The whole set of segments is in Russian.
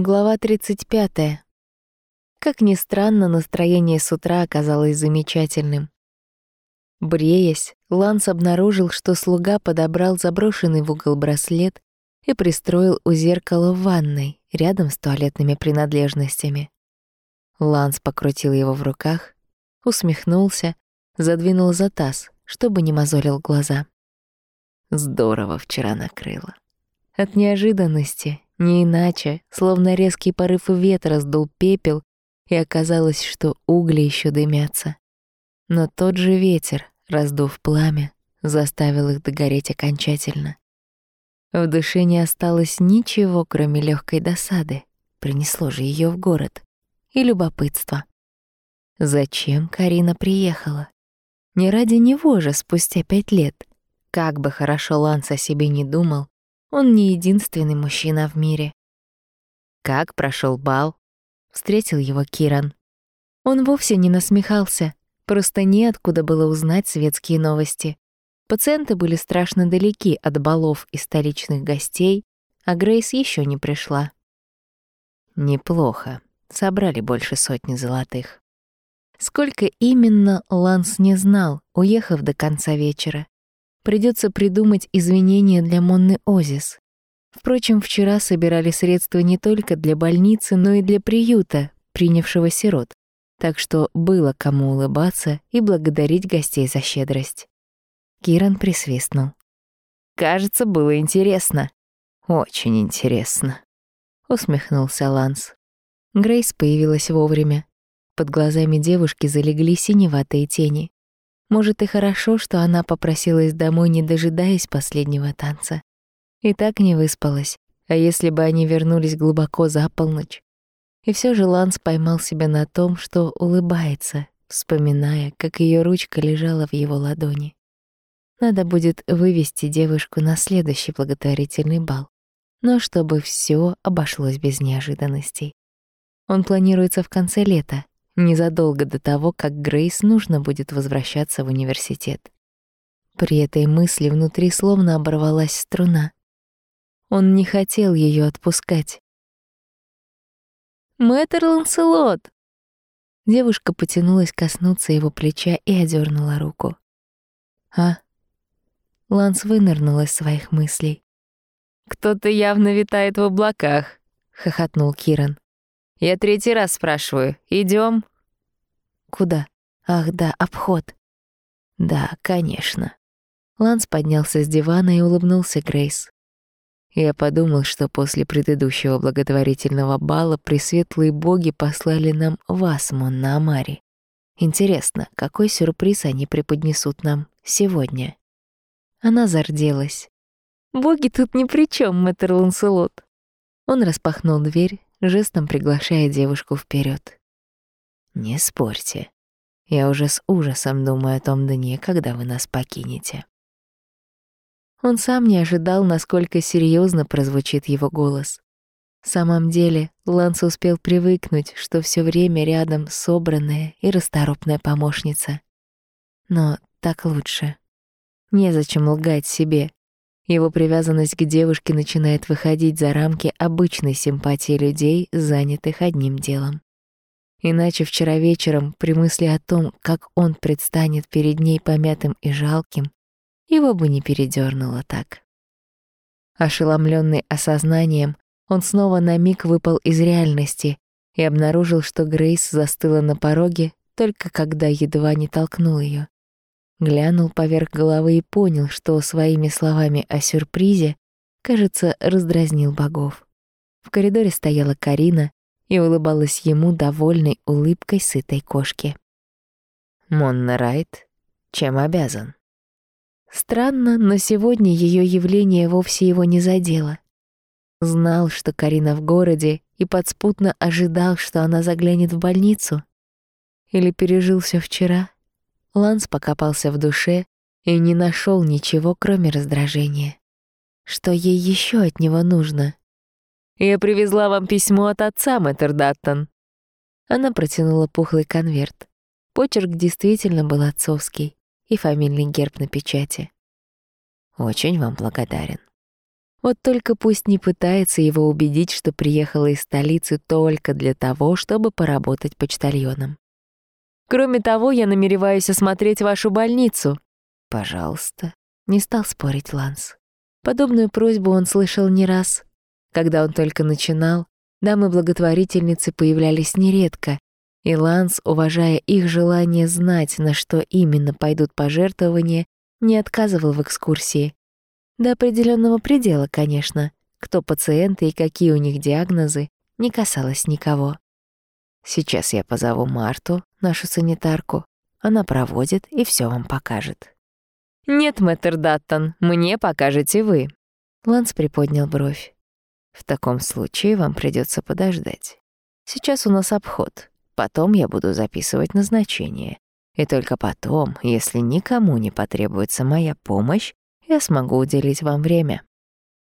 Глава 35. Как ни странно, настроение с утра оказалось замечательным. Бреясь, Ланс обнаружил, что слуга подобрал заброшенный в угол браслет и пристроил у зеркала в ванной, рядом с туалетными принадлежностями. Ланс покрутил его в руках, усмехнулся, задвинул за таз, чтобы не мозолил глаза. Здорово вчера накрыло. От неожиданности не иначе, словно резкий порыв ветра сдул пепел, и оказалось, что угли еще дымятся. Но тот же ветер, раздув пламя, заставил их догореть окончательно. В душе не осталось ничего, кроме легкой досады. Принесло же ее в город. И любопытство. Зачем Карина приехала? Не ради него же спустя пять лет. Как бы хорошо Ланс о себе не думал, он не единственный мужчина в мире. Как прошел бал? Встретил его Киран. Он вовсе не насмехался, просто неоткуда было узнать светские новости. Пациенты были страшно далеки от балов и столичных гостей, а Грейс еще не пришла. Неплохо. Собрали больше сотни золотых. Сколько именно, Ланс не знал, уехав до конца вечера. Придется придумать извинения для Монны Озис. Впрочем, вчера собирали средства не только для больницы, но и для приюта, принявшего сирот. Так что было кому улыбаться и благодарить гостей за щедрость. Киран присвистнул. «Кажется, было интересно». «Очень интересно», — усмехнулся Ланс. Грейс появилась вовремя. Под глазами девушки залегли синеватые тени. Может, и хорошо, что она попросилась домой, не дожидаясь последнего танца. И так не выспалась. А если бы они вернулись глубоко за полночь? И все же Ланс поймал себя на том, что улыбается, вспоминая, как ее ручка лежала в его ладони. Надо будет вывести девушку на следующий благотворительный бал. Но чтобы все обошлось без неожиданностей. Он планируется в конце лета, незадолго до того, как Грейс нужно будет возвращаться в университет. При этой мысли внутри словно оборвалась струна. Он не хотел ее отпускать. «Мэтр Ланселот!» Девушка потянулась коснуться его плеча и одернула руку. «А?» Ланс вынырнул из своих мыслей. «Кто-то явно витает в облаках», — хохотнул Киран. Я третий раз спрашиваю. Идем? Куда? Ах, да, обход. Да, конечно. Ланс поднялся с дивана и улыбнулся Грейс. Я подумал, что после предыдущего благотворительного бала пресветлые боги послали нам вас, Монна Амари. Интересно, какой сюрприз они преподнесут нам сегодня? Она зарделась. «Боги тут ни при чем, мэтр Ланселот». Он распахнул дверь, жестом приглашая девушку вперед. «Не спорьте. Я уже с ужасом думаю о том дне, когда вы нас покинете». Он сам не ожидал, насколько серьезно прозвучит его голос. В самом деле, Ланс успел привыкнуть, что все время рядом собранная и расторопная помощница. Но так лучше. Незачем лгать себе, его привязанность к девушке начинает выходить за рамки обычной симпатии людей, занятых одним делом. Иначе вчера вечером, при мысли о том, как он предстанет перед ней помятым и жалким, его бы не передёрнуло так. Ошеломленный осознанием, он снова на миг выпал из реальности и обнаружил, что Грейс застыла на пороге, только когда едва не толкнул ее глянул поверх головы и понял, что своими словами о сюрпризе, кажется, раздразнил богов. В коридоре стояла Карина и улыбалась ему довольной улыбкой сытой кошки. «Монна Райт, чем обязан?» Странно, но сегодня ее явление вовсе его не задело. Знал, что Карина в городе, и подспутно ожидал, что она заглянет в больницу. Или пережил все вчера — Ланс покопался в душе и не нашел ничего, кроме раздражения. Что ей еще от него нужно? «Я привезла вам письмо от отца, мэтр Даттон». Она протянула пухлый конверт. Почерк действительно был отцовский и фамильный герб на печати. «Очень вам благодарен». Вот только пусть не пытается его убедить, что приехала из столицы только для того, чтобы поработать почтальоном. Кроме того, я намереваюсь осмотреть вашу больницу. Пожалуйста. Не стал спорить Ланс. Подобную просьбу он слышал не раз. Когда он только начинал, дамы-благотворительницы появлялись нередко, и Ланс, уважая их желание знать, на что именно пойдут пожертвования, не отказывал в экскурсии. До определенного предела, конечно. Кто пациенты и какие у них диагнозы, не касалось никого. Сейчас я позову Марту, нашу санитарку. Она проводит и все вам покажет. «Нет, мэтр Даттон, мне покажете вы». Ланс приподнял бровь. «В таком случае вам придется подождать. Сейчас у нас обход. Потом я буду записывать назначение. И только потом, если никому не потребуется моя помощь, я смогу уделить вам время.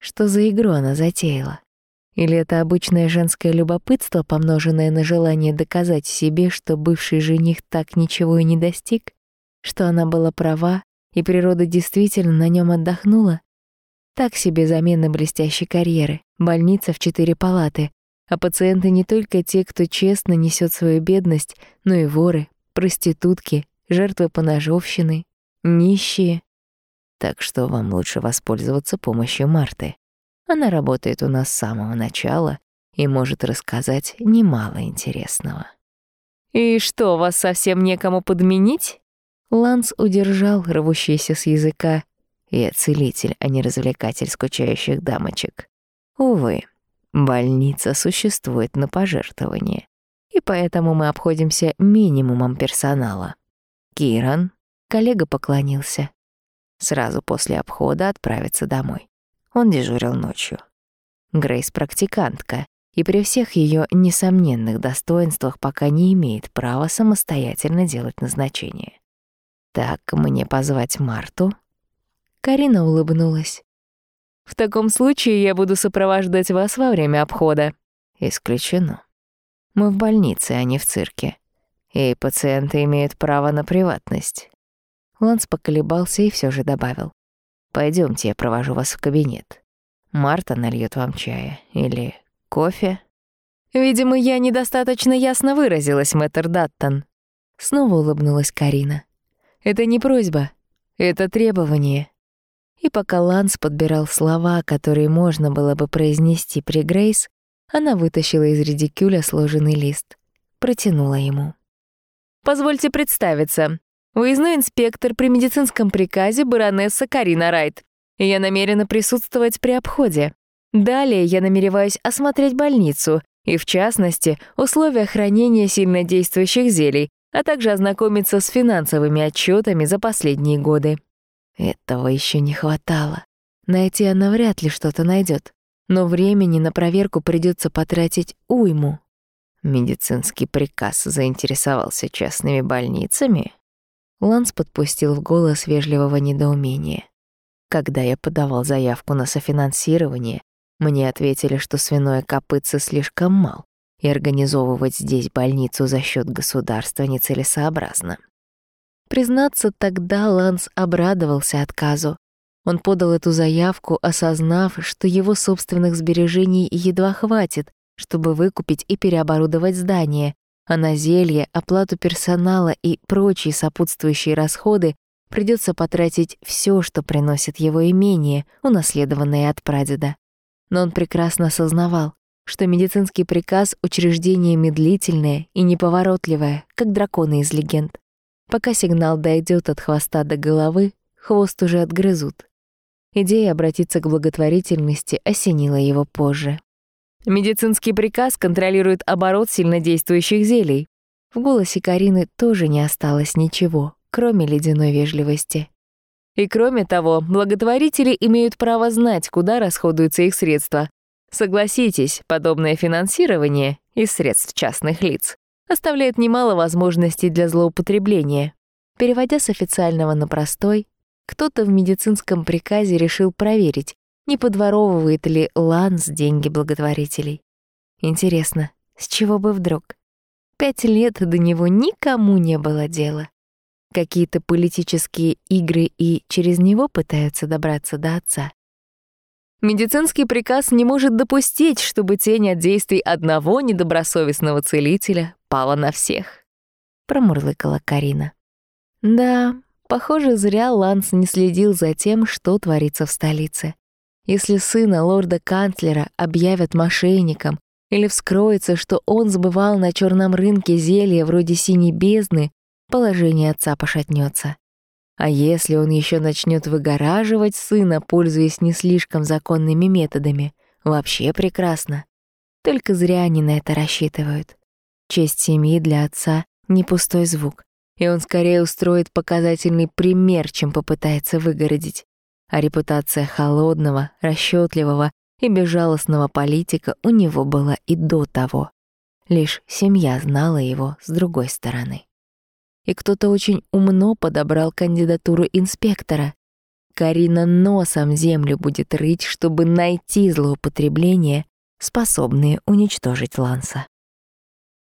Что за игру она затеяла? Или это обычное женское любопытство, помноженное на желание доказать себе, что бывший жених так ничего и не достиг? Что она была права, и природа действительно на нем отдохнула? Так себе замена блестящей карьеры, больница в четыре палаты, а пациенты не только те, кто честно несет свою бедность, но и воры, проститутки, жертвы поножовщины, нищие, так что вам лучше воспользоваться помощью Марты. Она работает у нас с самого начала и может рассказать немало интересного. «И что, вас совсем некому подменить?» Ланс удержал рвущийся с языка. «Я целитель, а не развлекатель скучающих дамочек. Увы, больница существует на пожертвование, и поэтому мы обходимся минимумом персонала». Киран, коллега поклонился сразу после обхода отправиться домой. Он дежурил ночью. Грейс практикантка, и при всех ее несомненных достоинствах пока не имеет права самостоятельно делать назначение. Так, мне позвать Марту? Карина улыбнулась. В таком случае я буду сопровождать вас во время обхода. Исключено. Мы в больнице, а не в цирке. И пациенты имеют право на приватность. Ланс поколебался и все же добавил. Пойдемте, я провожу вас в кабинет. Марта нальет вам чая. Или кофе?» «Видимо, я недостаточно ясно выразилась, мэтр Даттон». Снова улыбнулась Карина. «Это не просьба, это требование». И пока Ланс подбирал слова, которые можно было бы произнести при Грейс, она вытащила из редикюля сложенный лист, протянула ему. «Позвольте представиться. Выездной инспектор при медицинском приказе баронесса Карина Райт. Я намерена присутствовать при обходе. Далее я намереваюсь осмотреть больницу и, в частности, условия хранения сильнодействующих зелий, а также ознакомиться с финансовыми отчетами за последние годы. Этого еще не хватало. Найти она вряд ли что-то найдет, но времени на проверку придется потратить уйму. Медицинский приказ заинтересовался частными больницами, Ланс подпустил в голос вежливого недоумения. Когда я подавал заявку на софинансирование, мне ответили, что свиное копытце слишком мал, и организовывать здесь больницу за счет государства нецелесообразно. Признаться, тогда Ланс обрадовался отказу. Он подал эту заявку, осознав, что его собственных сбережений едва хватит, чтобы выкупить и переоборудовать здание, а на зелье, оплату персонала и прочие сопутствующие расходы придется потратить все, что приносит его имение, унаследованное от прадеда. Но он прекрасно осознавал, что медицинский приказ — учреждение медлительное и неповоротливое, как драконы из легенд. Пока сигнал дойдет от хвоста до головы, хвост уже отгрызут. Идея обратиться к благотворительности осенила его позже. Медицинский приказ контролирует оборот сильнодействующих зелий. В голосе Карины тоже не осталось ничего, кроме ледяной вежливости. И кроме того, благотворители имеют право знать, куда расходуются их средства. Согласитесь, подобное финансирование из средств частных лиц оставляет немало возможностей для злоупотребления. Переводя с официального на простой, кто-то в медицинском приказе решил проверить, не подворовывает ли Ланс деньги благотворителей. Интересно, с чего бы вдруг? Пять лет до него никому не было дела. Какие-то политические игры и через него пытаются добраться до отца. Медицинский приказ не может допустить, чтобы тень от действий одного недобросовестного целителя пала на всех. Промурлыкала Карина. Да, похоже, зря Ланс не следил за тем, что творится в столице. Если сына лорда-канцлера объявят мошенником или вскроется, что он сбывал на черном рынке зелья вроде синей бездны, положение отца пошатнется. А если он еще начнет выгораживать сына, пользуясь не слишком законными методами, вообще прекрасно. Только зря они на это рассчитывают. Честь семьи для отца — не пустой звук, и он скорее устроит показательный пример, чем попытается выгородить. А репутация холодного, расчетливого и безжалостного политика у него была и до того. Лишь семья знала его с другой стороны и кто-то очень умно подобрал кандидатуру инспектора. Карина носом землю будет рыть, чтобы найти злоупотребления, способные уничтожить Ланса.